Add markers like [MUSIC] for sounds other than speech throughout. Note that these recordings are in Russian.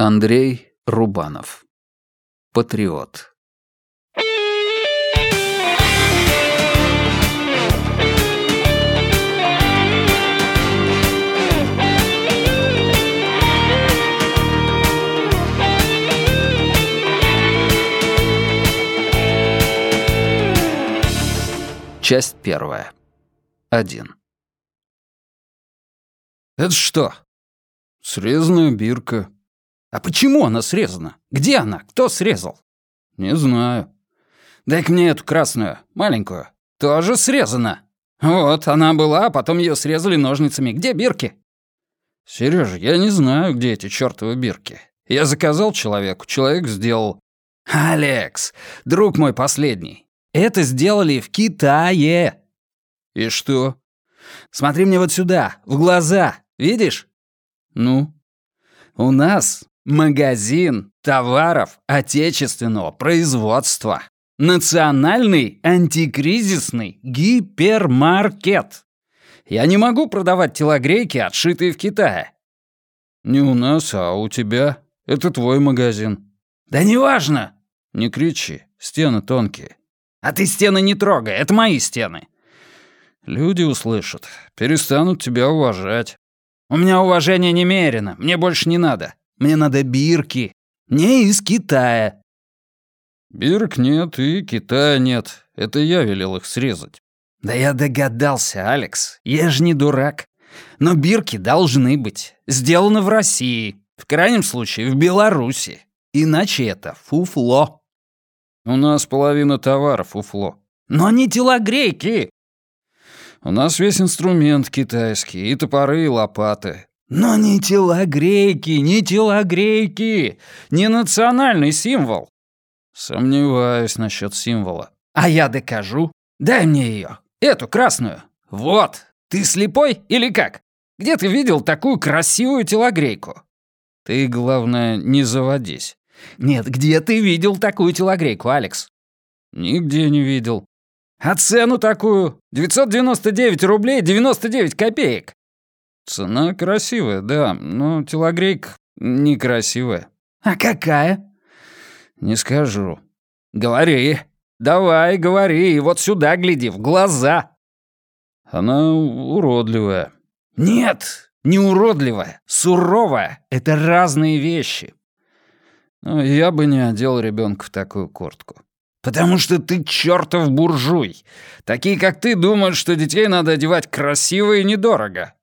Андрей Рубанов. Патриот. Часть первая. Один. «Это что?» «Срезанная бирка». «А почему она срезана? Где она? Кто срезал?» «Не знаю». «Дай-ка мне эту красную, маленькую. Тоже срезана. Вот, она была, а потом ее срезали ножницами. Где бирки?» «Серёжа, я не знаю, где эти чёртовы бирки. Я заказал человеку, человек сделал». «Алекс, друг мой последний, это сделали в Китае». «И что?» «Смотри мне вот сюда, в глаза, видишь?» «Ну?» У нас магазин товаров отечественного производства. Национальный антикризисный гипермаркет. Я не могу продавать телогрейки, отшитые в Китае. Не у нас, а у тебя. Это твой магазин. Да неважно. Не кричи, стены тонкие. А ты стены не трогай, это мои стены. Люди услышат, перестанут тебя уважать. У меня уважение немерено, мне больше не надо. Мне надо бирки. Не из Китая. Бирок нет и Китая нет. Это я велел их срезать. Да я догадался, Алекс. Я же не дурак. Но бирки должны быть. Сделаны в России. В крайнем случае, в Беларуси. Иначе это фуфло. У нас половина товара фуфло. Но не телогрейки. У нас весь инструмент китайский, и топоры, и лопаты. Но не телогрейки, не телогрейки, не национальный символ. Сомневаюсь насчет символа. А я докажу. Дай мне ее, эту красную. Вот, ты слепой или как? Где ты видел такую красивую телогрейку? Ты, главное, не заводись. Нет, где ты видел такую телогрейку, Алекс? Нигде не видел. А цену такую? 999 рублей 99 копеек. Цена красивая, да, но телогрейка некрасивая. А какая? Не скажу. Говори. Давай, говори, вот сюда гляди, в глаза. Она уродливая. Нет, не уродливая, суровая. Это разные вещи. Ну, я бы не одел ребенка в такую куртку. Потому что ты чертов буржуй. Такие, как ты, думают, что детей надо одевать красиво и недорого.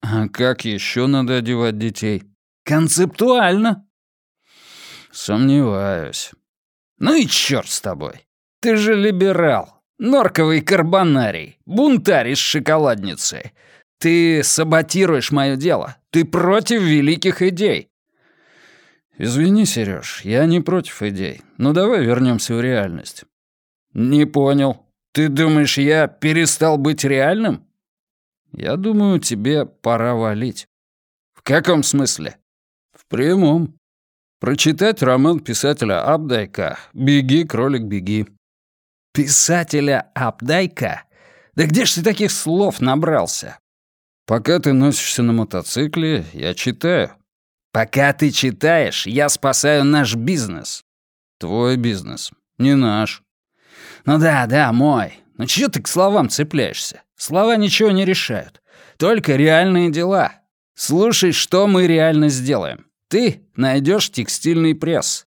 А как еще надо одевать детей? Концептуально. Сомневаюсь. Ну и черт с тобой. Ты же либерал. Норковый карбонарий. Бунтарь из шоколадницы. Ты саботируешь мое дело. Ты против великих идей. «Извини, Серёж, я не против идей. Но давай вернемся в реальность». «Не понял. Ты думаешь, я перестал быть реальным?» «Я думаю, тебе пора валить». «В каком смысле?» «В прямом. Прочитать роман писателя Абдайка «Беги, кролик, беги». «Писателя Абдайка? Да где ж ты таких слов набрался?» «Пока ты носишься на мотоцикле, я читаю». Пока ты читаешь, я спасаю наш бизнес. Твой бизнес, не наш. Ну да, да, мой. Но чего ты к словам цепляешься? Слова ничего не решают. Только реальные дела. Слушай, что мы реально сделаем. Ты найдешь текстильный пресс.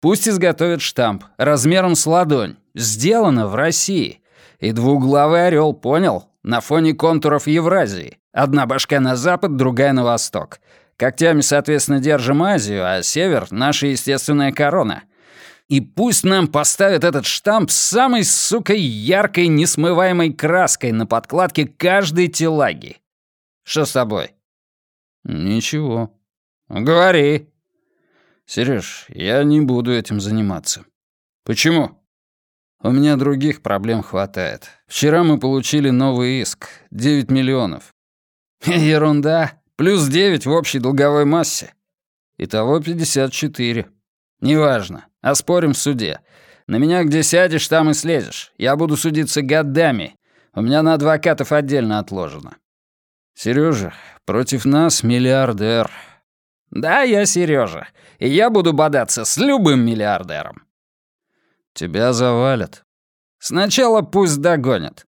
Пусть изготовят штамп размером с ладонь. Сделано в России. И двуглавый орел, понял? На фоне контуров Евразии. Одна башка на запад, другая на восток. Когтями, соответственно, держим Азию, а север — наша естественная корона. И пусть нам поставят этот штамп с самой, сука, яркой, несмываемой краской на подкладке каждой телаги. Что с тобой? Ничего. Говори. Сереж, я не буду этим заниматься. Почему? У меня других проблем хватает. Вчера мы получили новый иск. 9 миллионов. [LAUGHS] Ерунда. Плюс 9 в общей долговой массе. Итого 54. Неважно. Оспорим в суде. На меня где сядешь, там и слезешь. Я буду судиться годами. У меня на адвокатов отдельно отложено. Сережа, против нас миллиардер. Да, я Сережа, и я буду бодаться с любым миллиардером. Тебя завалят. Сначала пусть догонят.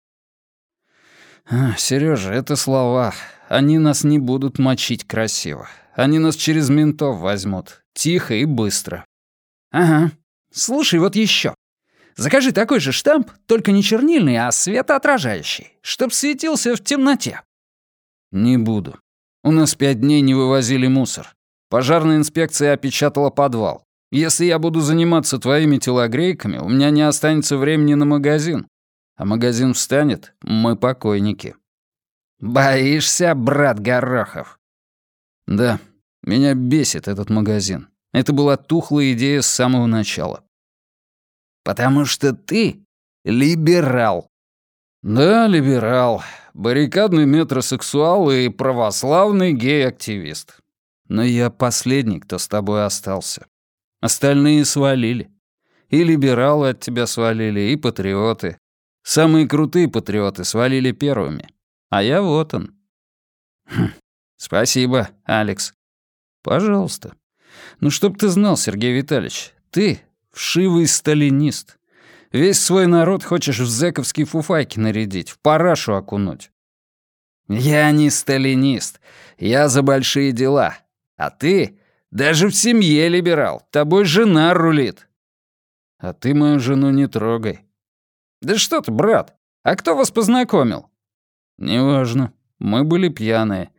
А, Сережа, это слова. Они нас не будут мочить красиво. Они нас через ментов возьмут. Тихо и быстро. Ага. Слушай, вот еще. Закажи такой же штамп, только не чернильный, а светоотражающий, чтоб светился в темноте. Не буду. У нас пять дней не вывозили мусор. Пожарная инспекция опечатала подвал. Если я буду заниматься твоими телогрейками, у меня не останется времени на магазин. А магазин встанет, мы покойники. Боишься, брат Горохов? Да, меня бесит этот магазин. Это была тухлая идея с самого начала. Потому что ты либерал. Да, либерал. Баррикадный метросексуал и православный гей-активист. Но я последний, кто с тобой остался. Остальные свалили. И либералы от тебя свалили, и патриоты. Самые крутые патриоты свалили первыми. А я вот он. Хм. Спасибо, Алекс. Пожалуйста. Ну, чтоб ты знал, Сергей Витальевич, ты вшивый сталинист. Весь свой народ хочешь в зэковские фуфайки нарядить, в парашу окунуть. Я не сталинист. Я за большие дела. А ты даже в семье либерал. Тобой жена рулит. А ты мою жену не трогай. Да что ты, брат? А кто вас познакомил? Неважно. Мы были пьяные.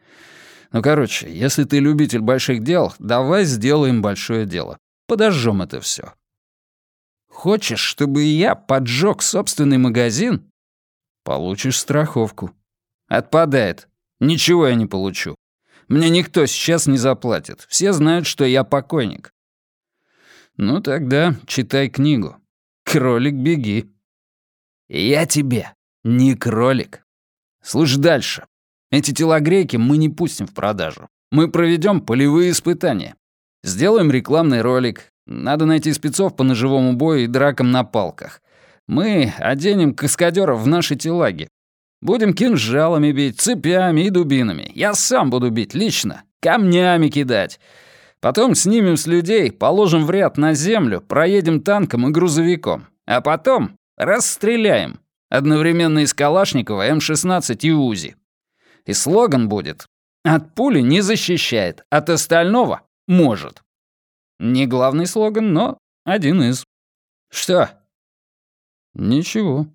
Ну, короче, если ты любитель больших дел, давай сделаем большое дело. Подожжем это все. Хочешь, чтобы я поджег собственный магазин? Получишь страховку. Отпадает. Ничего я не получу. Мне никто сейчас не заплатит. Все знают, что я покойник. Ну тогда читай книгу. Кролик, беги. Я тебе не кролик. Слушай дальше. Эти телогрейки мы не пустим в продажу. Мы проведем полевые испытания. Сделаем рекламный ролик. Надо найти спецов по ножевому бою и дракам на палках. Мы оденем каскадеров в наши телаги. Будем кинжалами бить, цепями и дубинами. Я сам буду бить лично, камнями кидать. Потом снимем с людей, положим в ряд на землю, проедем танком и грузовиком. А потом расстреляем. Одновременно из Калашникова, М-16 и УЗИ. И слоган будет «От пули не защищает, от остального может». Не главный слоган, но один из. Что? Ничего.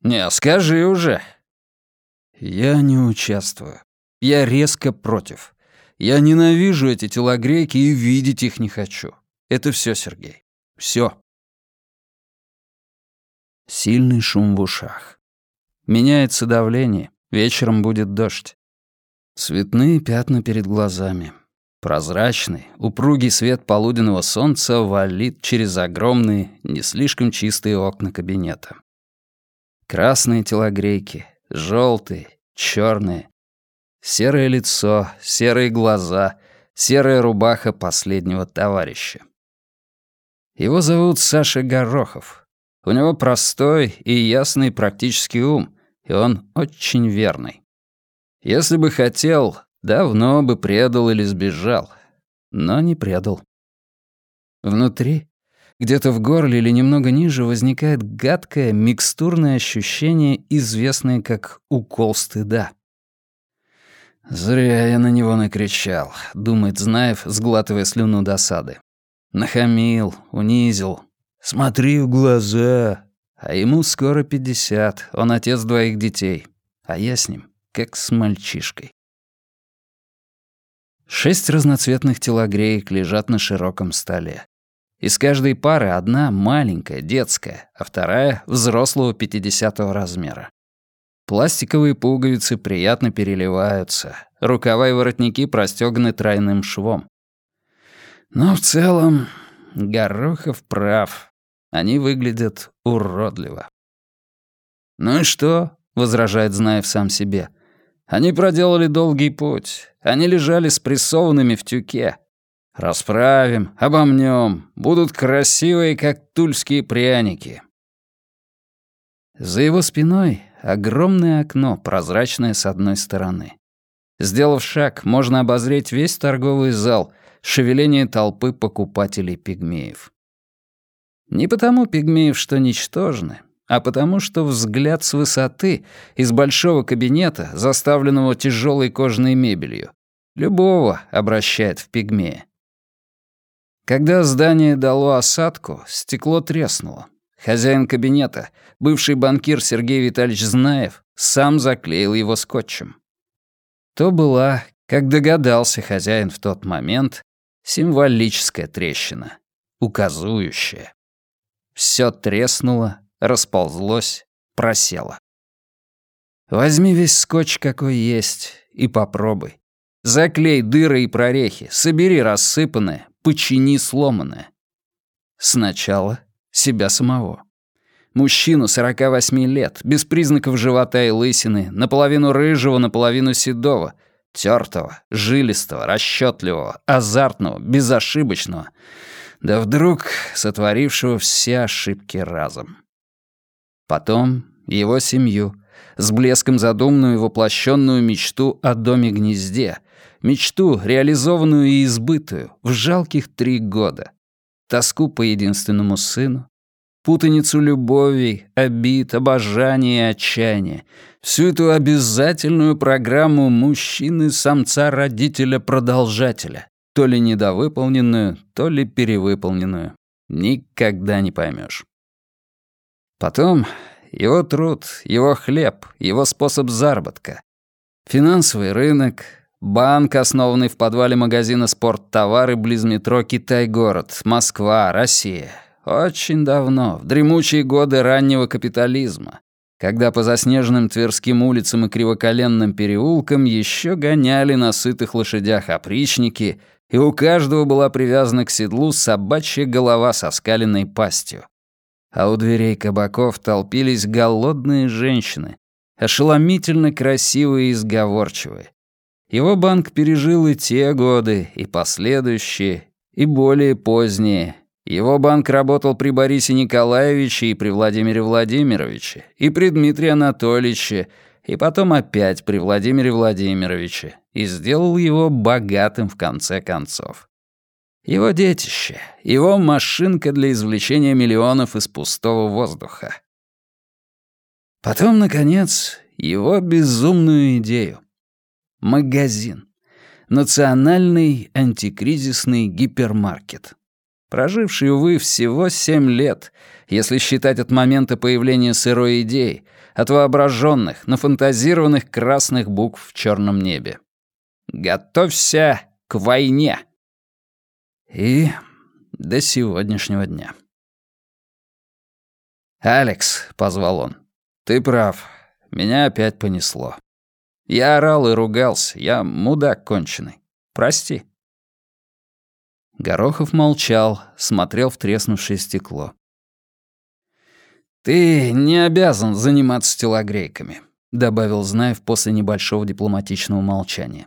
Не, скажи уже. Я не участвую. Я резко против. Я ненавижу эти телогрейки и видеть их не хочу. Это все, Сергей. Все. Сильный шум в ушах. Меняется давление. Вечером будет дождь. Цветные пятна перед глазами. Прозрачный, упругий свет полуденного солнца валит через огромные, не слишком чистые окна кабинета. Красные телогрейки, Желтые, черные. Серое лицо, серые глаза, серая рубаха последнего товарища. Его зовут Саша Горохов. У него простой и ясный практический ум, и он очень верный. Если бы хотел, давно бы предал или сбежал, но не предал. Внутри где-то в горле или немного ниже возникает гадкое, микстурное ощущение, известное как укол стыда. «Зря я на него накричал», — думает Знаев, сглатывая слюну досады. «Нахамил, унизил. Смотри в глаза. А ему скоро пятьдесят, он отец двоих детей. А я с ним, как с мальчишкой». Шесть разноцветных телогреек лежат на широком столе. Из каждой пары одна маленькая, детская, а вторая — взрослого 50-го размера. Пластиковые пуговицы приятно переливаются, рукава и воротники простёганы тройным швом. Но в целом Горохов прав. Они выглядят уродливо. «Ну и что?» — возражает Знаев сам себе. «Они проделали долгий путь. Они лежали спрессованными в тюке. Расправим, обомнем, будут красивые, как тульские пряники. За его спиной огромное окно, прозрачное с одной стороны. Сделав шаг, можно обозреть весь торговый зал, шевеление толпы покупателей-пигмеев. Не потому пигмеев, что ничтожны, а потому что взгляд с высоты из большого кабинета, заставленного тяжелой кожаной мебелью, любого обращает в пигмея. Когда здание дало осадку, стекло треснуло. Хозяин кабинета, бывший банкир Сергей Витальевич Знаев, сам заклеил его скотчем. То была, как догадался хозяин в тот момент, символическая трещина, указующая. Все треснуло, расползлось, просело. Возьми весь скотч, какой есть, и попробуй. Заклей дыры и прорехи, собери рассыпанное, почини сломанное. Сначала себя самого. Мужчину 48 лет, без признаков живота и лысины, наполовину рыжего, наполовину седого, тертого, жилистого, расчетливого, азартного, безошибочного, да вдруг сотворившего все ошибки разом. Потом его семью, с блеском задуманную и воплощенную мечту о доме-гнезде, мечту, реализованную и избытую, в жалких три года, тоску по единственному сыну, путаницу любовей, обид, обожания и отчаяния, всю эту обязательную программу мужчины-самца-родителя-продолжателя, то ли недовыполненную, то ли перевыполненную. Никогда не поймешь. Потом его труд, его хлеб, его способ заработка. Финансовый рынок, банк, основанный в подвале магазина «Спорттовары» близ метро «Китай-город», Москва, Россия. Очень давно, в дремучие годы раннего капитализма, когда по заснеженным Тверским улицам и кривоколенным переулкам еще гоняли на сытых лошадях опричники, и у каждого была привязана к седлу собачья голова со скаленной пастью а у дверей кабаков толпились голодные женщины, ошеломительно красивые и сговорчивые. Его банк пережил и те годы, и последующие, и более поздние. Его банк работал при Борисе Николаевиче и при Владимире Владимировиче, и при Дмитрии Анатольевиче, и потом опять при Владимире Владимировиче, и сделал его богатым в конце концов. Его детище, его машинка для извлечения миллионов из пустого воздуха. Потом, наконец, его безумную идею. Магазин. Национальный антикризисный гипермаркет. Проживший, увы, всего семь лет, если считать от момента появления сырой идеи, от воображенных, нафантазированных красных букв в черном небе. «Готовься к войне!» И до сегодняшнего дня. «Алекс», — позвал он, — «ты прав. Меня опять понесло. Я орал и ругался. Я мудак конченый. Прости». Горохов молчал, смотрел в треснувшее стекло. «Ты не обязан заниматься телогрейками», — добавил Знаев после небольшого дипломатичного молчания.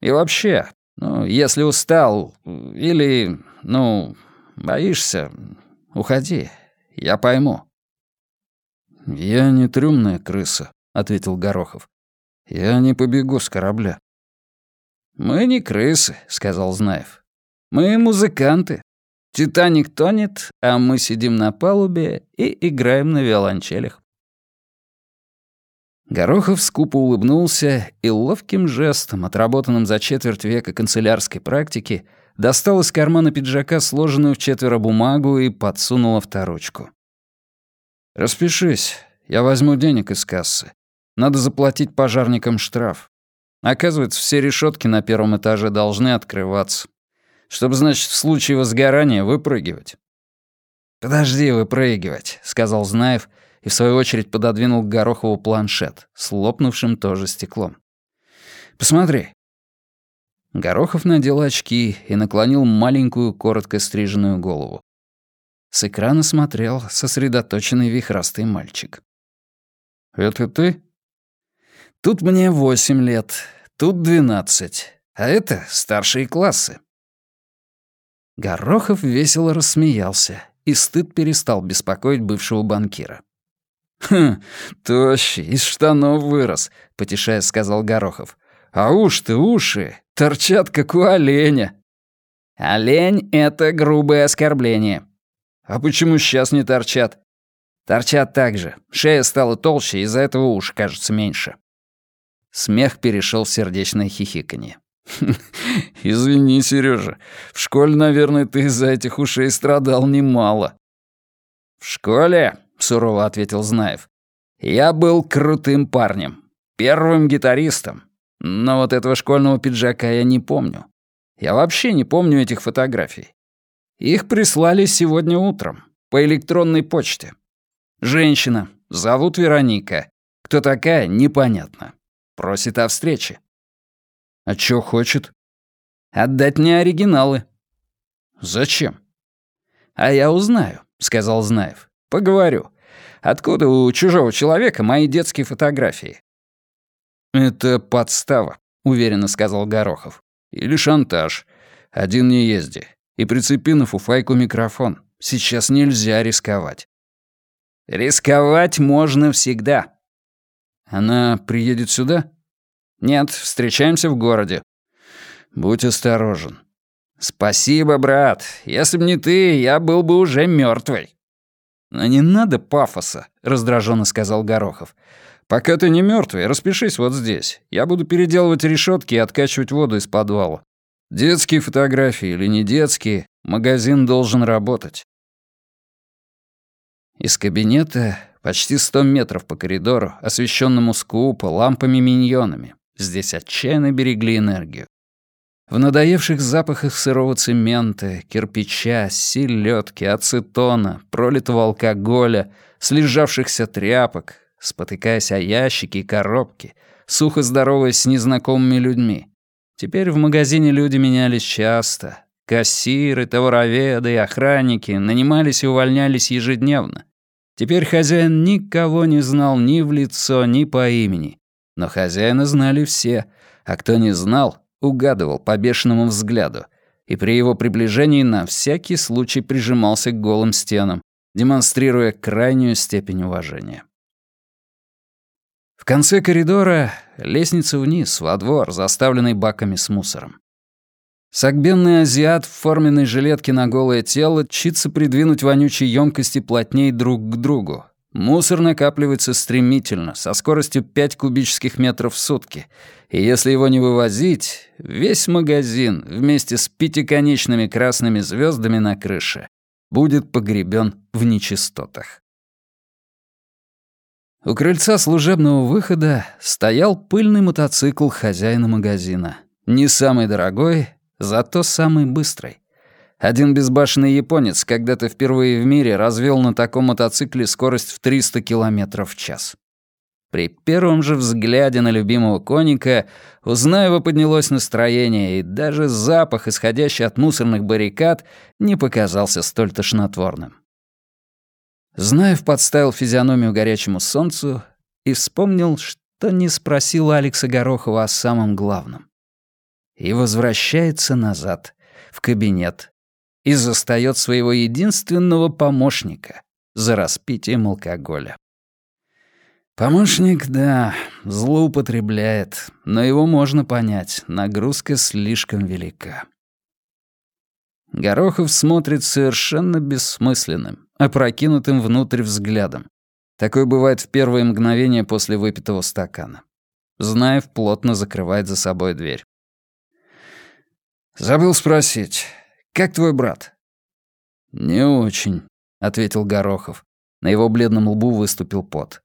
«И вообще, ну, если устал или, ну, боишься, уходи, я пойму». «Я не трюмная крыса», — ответил Горохов. «Я не побегу с корабля». «Мы не крысы», — сказал Знаев. «Мы музыканты. Титаник тонет, а мы сидим на палубе и играем на виолончелях». Горохов скупо улыбнулся и ловким жестом, отработанным за четверть века канцелярской практики, достал из кармана пиджака сложенную в четверо бумагу и подсунул авторучку. «Распишись, я возьму денег из кассы. Надо заплатить пожарникам штраф. Оказывается, все решетки на первом этаже должны открываться. Чтобы, значит, в случае возгорания выпрыгивать». «Подожди выпрыгивать», — сказал Знаев, — и в свою очередь пододвинул к Горохову планшет с лопнувшим тоже стеклом. «Посмотри». Горохов надел очки и наклонил маленькую, коротко стриженную голову. С экрана смотрел сосредоточенный вихрастый мальчик. «Это ты?» «Тут мне восемь лет, тут двенадцать, а это старшие классы». Горохов весело рассмеялся, и стыд перестал беспокоить бывшего банкира. «Хм, тощий, из штанов вырос», — потешая сказал Горохов. «А уж ты уши торчат, как у оленя». Олень — это грубое оскорбление. А почему сейчас не торчат? Торчат так же. Шея стала толще, из-за этого уж кажется меньше. Смех перешел в сердечное хихиканье. [LAUGHS] «Извини, Сережа, в школе, наверное, ты из-за этих ушей страдал немало». «В школе?» — сурово ответил Знаев. «Я был крутым парнем, первым гитаристом. Но вот этого школьного пиджака я не помню. Я вообще не помню этих фотографий. Их прислали сегодня утром, по электронной почте. Женщина, зовут Вероника. Кто такая, непонятно. Просит о встрече. А чё хочет? Отдать мне оригиналы. Зачем? А я узнаю, сказал Знаев. Поговорю. Откуда у чужого человека мои детские фотографии? Это подстава, уверенно сказал Горохов. Или шантаж. Один не езди. И прицепи на фуфайку микрофон. Сейчас нельзя рисковать. Рисковать можно всегда. Она приедет сюда? Нет, встречаемся в городе. Будь осторожен. Спасибо, брат. Если б не ты, я был бы уже мертвый. Но не надо пафоса, раздраженно сказал Горохов. Пока ты не мертвый, распишись вот здесь. Я буду переделывать решетки и откачивать воду из подвала. Детские фотографии или не детские, магазин должен работать. Из кабинета почти сто метров по коридору, освещенному скупо лампами-миньонами. Здесь отчаянно берегли энергию. В надоевших запахах сырого цемента, кирпича, селедки, ацетона, пролитого алкоголя, слежавшихся тряпок, спотыкаясь о ящики и коробки, сухо здороваясь с незнакомыми людьми. Теперь в магазине люди менялись часто. Кассиры, товароведы и охранники нанимались и увольнялись ежедневно. Теперь хозяин никого не знал ни в лицо, ни по имени. Но хозяина знали все, а кто не знал, угадывал по бешеному взгляду. И при его приближении на всякий случай прижимался к голым стенам, демонстрируя крайнюю степень уважения. В конце коридора лестница вниз, во двор, заставленный баками с мусором. Согбенный азиат в форменной жилетке на голое тело чится придвинуть вонючие емкости плотней друг к другу. Мусор накапливается стремительно, со скоростью 5 кубических метров в сутки. И если его не вывозить, весь магазин вместе с пятиконечными красными звездами на крыше будет погребен в нечистотах. У крыльца служебного выхода стоял пыльный мотоцикл хозяина магазина. Не самый дорогой, зато самый быстрый. Один безбашенный японец когда-то впервые в мире развел на таком мотоцикле скорость в 300 км в час. При первом же взгляде на любимого коника у Знаева поднялось настроение, и даже запах, исходящий от мусорных баррикад, не показался столь тошнотворным. Знаев подставил физиономию горячему солнцу и вспомнил, что не спросил Алекса Горохова о самом главном. И возвращается назад, в кабинет, и застаёт своего единственного помощника за распитием алкоголя. Помощник, да, злоупотребляет, но его можно понять, нагрузка слишком велика. Горохов смотрит совершенно бессмысленным, опрокинутым внутрь взглядом. Такое бывает в первые мгновения после выпитого стакана. Знаев плотно закрывает за собой дверь. «Забыл спросить, как твой брат?» «Не очень», — ответил Горохов. На его бледном лбу выступил пот.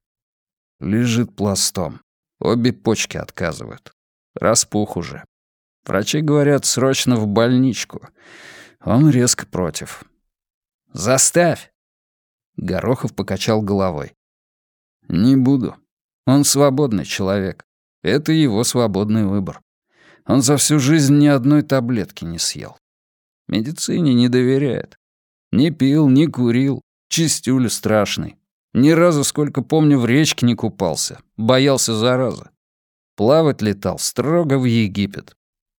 Лежит пластом. Обе почки отказывают. Распух уже. Врачи говорят, срочно в больничку. Он резко против. «Заставь!» Горохов покачал головой. «Не буду. Он свободный человек. Это его свободный выбор. Он за всю жизнь ни одной таблетки не съел. Медицине не доверяет. Не пил, не курил. Чистюль страшный. Ни разу, сколько помню, в речке не купался. Боялся заразы. Плавать летал строго в Египет.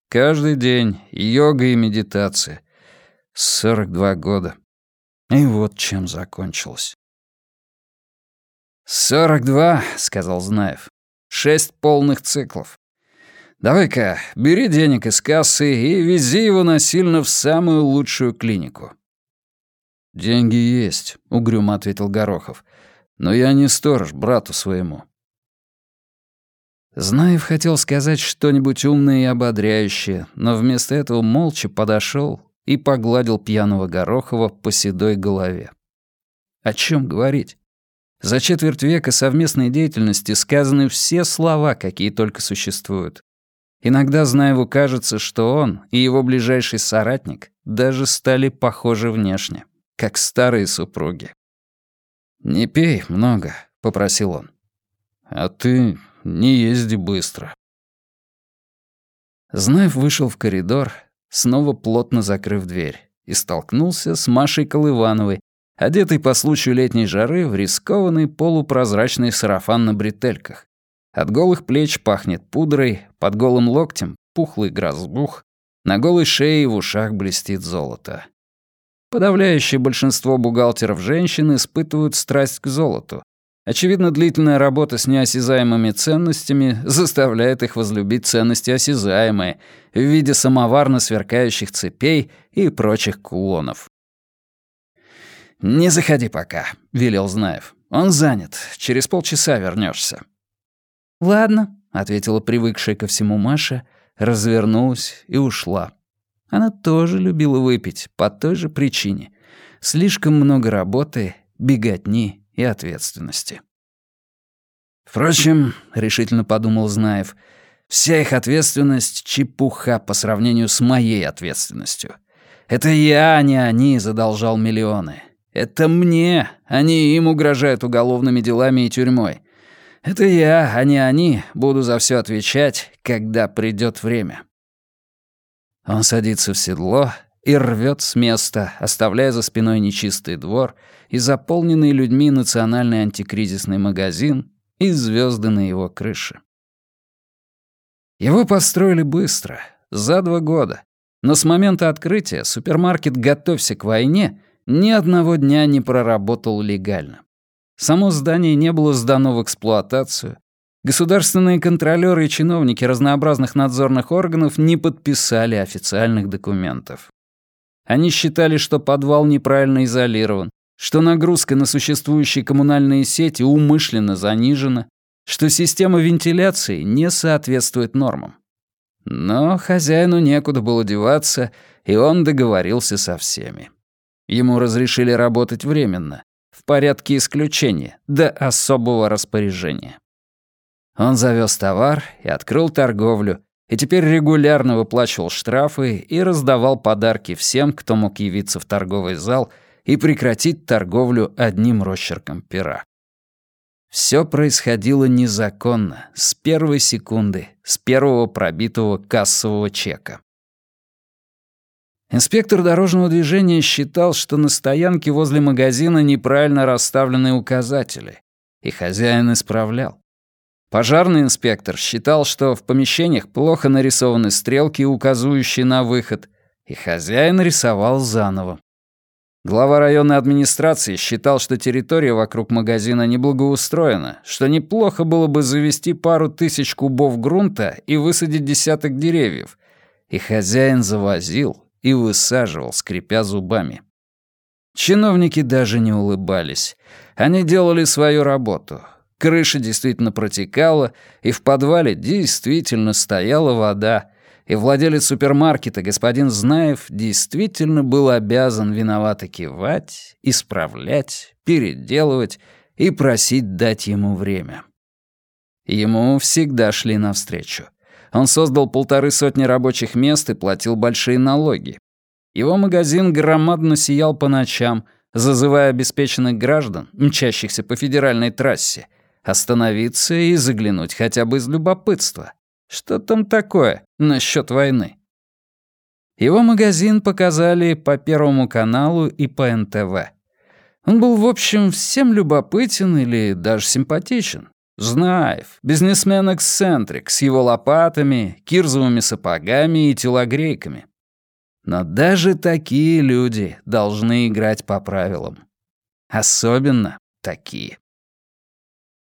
Каждый день йога и медитация. 42 года. И вот чем закончилось. «Сорок два», — сказал Знаев. «Шесть полных циклов. Давай-ка, бери денег из кассы и вези его насильно в самую лучшую клинику». «Деньги есть», — угрюмо ответил Горохов. «Но я не сторож брату своему». Знаев хотел сказать что-нибудь умное и ободряющее, но вместо этого молча подошел и погладил пьяного Горохова по седой голове. О чем говорить? За четверть века совместной деятельности сказаны все слова, какие только существуют. Иногда Знаеву кажется, что он и его ближайший соратник даже стали похожи внешне, как старые супруги. «Не пей много», — попросил он. «А ты не езди быстро». Знаев вышел в коридор, снова плотно закрыв дверь, и столкнулся с Машей Колывановой, одетой по случаю летней жары в рискованный полупрозрачный сарафан на бретельках. От голых плеч пахнет пудрой, под голым локтем — пухлый грозбух, на голой шее и в ушах блестит золото. Подавляющее большинство бухгалтеров женщин испытывают страсть к золоту. Очевидно, длительная работа с неосязаемыми ценностями заставляет их возлюбить ценности осязаемые в виде самоварно сверкающих цепей и прочих кулонов. «Не заходи пока», — велел Знаев. «Он занят. Через полчаса вернешься. «Ладно», — ответила привыкшая ко всему Маша, развернулась и ушла. Она тоже любила выпить, по той же причине. Слишком много работы, беготни и ответственности. «Впрочем», — решительно подумал Знаев, «вся их ответственность — чепуха по сравнению с моей ответственностью. Это я, а не они, задолжал миллионы. Это мне, а не им угрожают уголовными делами и тюрьмой. Это я, а не они, буду за все отвечать, когда придет время. Он садится в седло и рвет с места, оставляя за спиной нечистый двор и заполненный людьми национальный антикризисный магазин и звезды на его крыше. Его построили быстро, за два года. Но с момента открытия супермаркет «Готовься к войне» ни одного дня не проработал легально. Само здание не было сдано в эксплуатацию. Государственные контролёры и чиновники разнообразных надзорных органов не подписали официальных документов. Они считали, что подвал неправильно изолирован, что нагрузка на существующие коммунальные сети умышленно занижена, что система вентиляции не соответствует нормам. Но хозяину некуда было деваться, и он договорился со всеми. Ему разрешили работать временно, в порядке исключения, до особого распоряжения. Он завез товар и открыл торговлю, и теперь регулярно выплачивал штрафы и раздавал подарки всем, кто мог явиться в торговый зал и прекратить торговлю одним росчерком пера. Все происходило незаконно, с первой секунды, с первого пробитого кассового чека. Инспектор дорожного движения считал, что на стоянке возле магазина неправильно расставлены указатели, и хозяин исправлял. Пожарный инспектор считал, что в помещениях плохо нарисованы стрелки, указывающие на выход, и хозяин рисовал заново. Глава районной администрации считал, что территория вокруг магазина неблагоустроена, что неплохо было бы завести пару тысяч кубов грунта и высадить десяток деревьев. И хозяин завозил, и высаживал, скрипя зубами. Чиновники даже не улыбались. Они делали свою работу. Крыша действительно протекала, и в подвале действительно стояла вода, и владелец супермаркета, господин Знаев, действительно был обязан виновато кивать, исправлять, переделывать и просить дать ему время. Ему всегда шли навстречу. Он создал полторы сотни рабочих мест и платил большие налоги. Его магазин громадно сиял по ночам, зазывая обеспеченных граждан, мчащихся по федеральной трассе, остановиться и заглянуть хотя бы из любопытства. Что там такое насчет войны? Его магазин показали по Первому каналу и по НТВ. Он был, в общем, всем любопытен или даже симпатичен. Знаев, бизнесмен-эксцентрик с его лопатами, кирзовыми сапогами и телогрейками. Но даже такие люди должны играть по правилам. Особенно такие.